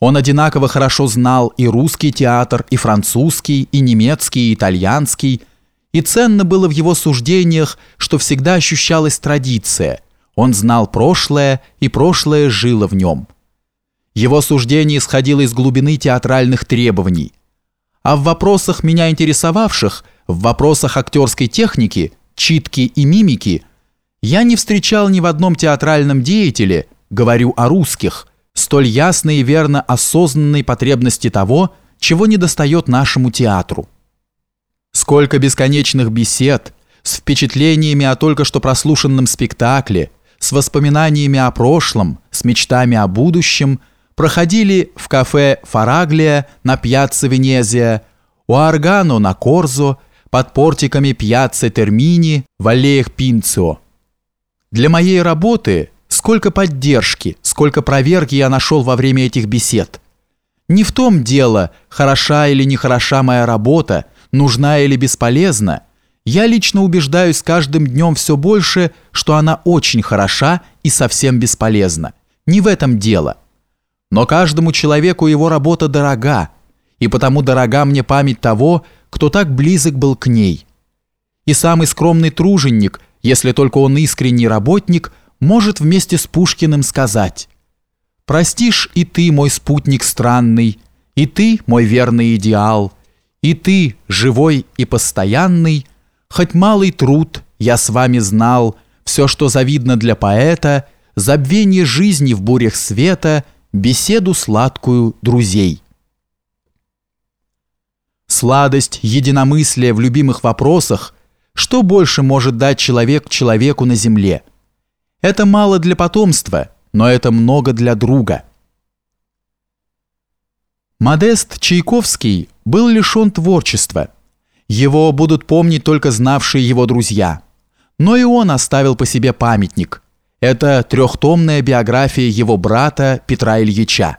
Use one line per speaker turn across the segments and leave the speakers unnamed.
Он одинаково хорошо знал и русский театр, и французский, и немецкий, и итальянский, и ценно было в его суждениях, что всегда ощущалась традиция. Он знал прошлое, и прошлое жило в нем. Его суждение исходило из глубины театральных требований. А в вопросах меня интересовавших, в вопросах актерской техники, читки и мимики, я не встречал ни в одном театральном деятеле, говорю о русских, столь ясной и верно осознанной потребности того, чего недостает нашему театру. Сколько бесконечных бесед с впечатлениями о только что прослушанном спектакле, с воспоминаниями о прошлом, с мечтами о будущем проходили в кафе «Фараглия» на пьяцца Венезия, у Аргано на Корзо, под портиками пьяцца Термини в аллеях Пинцио. Для моей работы – Сколько поддержки, сколько проверки я нашел во время этих бесед. Не в том дело, хороша или нехороша моя работа, нужна или бесполезна. Я лично убеждаюсь каждым днем все больше, что она очень хороша и совсем бесполезна. Не в этом дело. Но каждому человеку его работа дорога, и потому дорога мне память того, кто так близок был к ней. И самый скромный труженик, если только он искренний работник – может вместе с Пушкиным сказать «Простишь и ты, мой спутник странный, и ты, мой верный идеал, и ты, живой и постоянный, хоть малый труд, я с вами знал, все, что завидно для поэта, забвение жизни в бурях света, беседу сладкую друзей». Сладость, единомыслие в любимых вопросах – что больше может дать человек человеку на земле – это мало для потомства, но это много для друга. Модест Чайковский был лишен творчества. Его будут помнить только знавшие его друзья. Но и он оставил по себе памятник. Это трехтомная биография его брата Петра Ильича.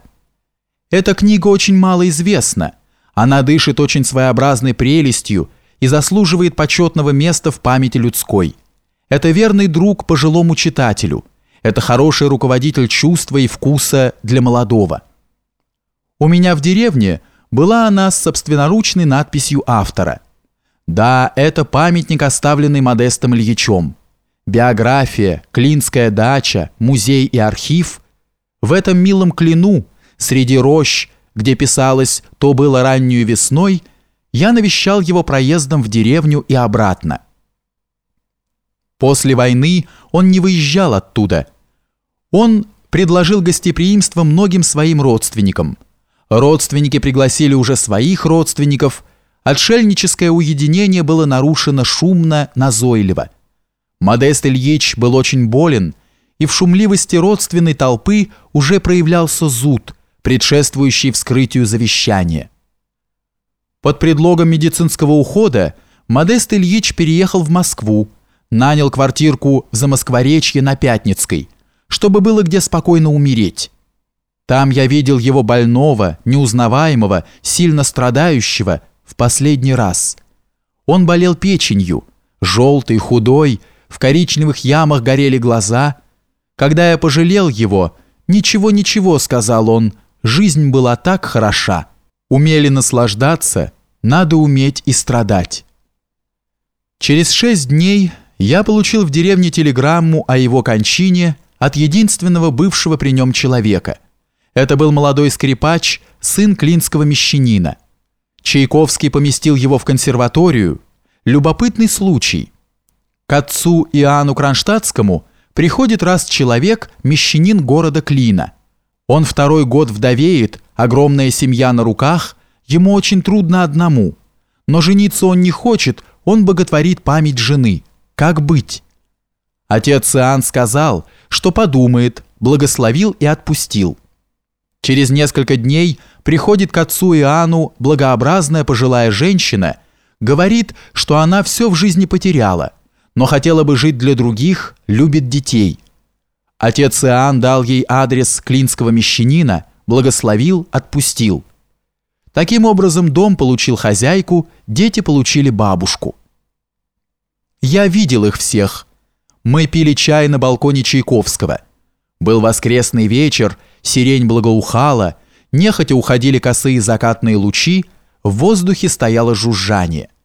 Эта книга очень мало известна. Она дышит очень своеобразной прелестью и заслуживает почетного места в памяти людской – это верный друг пожилому читателю. Это хороший руководитель чувства и вкуса для молодого. У меня в деревне была она с собственноручной надписью автора. Да, это памятник, оставленный Модестом Ильичом. Биография, Клинская дача, музей и архив. В этом милом клину, среди рощ, где писалось «то было раннюю весной», я навещал его проездом в деревню и обратно. После войны он не выезжал оттуда. Он предложил гостеприимство многим своим родственникам. Родственники пригласили уже своих родственников. Отшельническое уединение было нарушено шумно, назойливо. Модест Ильич был очень болен, и в шумливости родственной толпы уже проявлялся зуд, предшествующий вскрытию завещания. Под предлогом медицинского ухода Модест Ильич переехал в Москву, нанял квартирку в Замоскворечье на Пятницкой, чтобы было где спокойно умереть. Там я видел его больного, неузнаваемого, сильно страдающего в последний раз. Он болел печенью, желтый, худой, в коричневых ямах горели глаза. Когда я пожалел его, «Ничего-ничего», — сказал он, — «жизнь была так хороша. Умели наслаждаться, надо уметь и страдать». Через шесть дней я получил в деревне телеграмму о его кончине от единственного бывшего при нем человека. Это был молодой скрипач, сын клинского мещанина. Чайковский поместил его в консерваторию. Любопытный случай. К отцу Иоанну Кронштадтскому приходит раз человек, мещанин города Клина. Он второй год вдовеет, огромная семья на руках, ему очень трудно одному. Но жениться он не хочет, он боготворит память жены – как быть? Отец Иоанн сказал, что подумает, благословил и отпустил. Через несколько дней приходит к отцу Иоанну благообразная пожилая женщина, говорит, что она все в жизни потеряла, но хотела бы жить для других, любит детей. Отец Иоанн дал ей адрес клинского мещанина, благословил, отпустил. Таким образом, дом получил хозяйку, дети получили бабушку. Я видел их всех. Мы пили чай на балконе Чайковского. Был воскресный вечер, сирень благоухала, нехотя уходили косые закатные лучи, в воздухе стояло жужжание –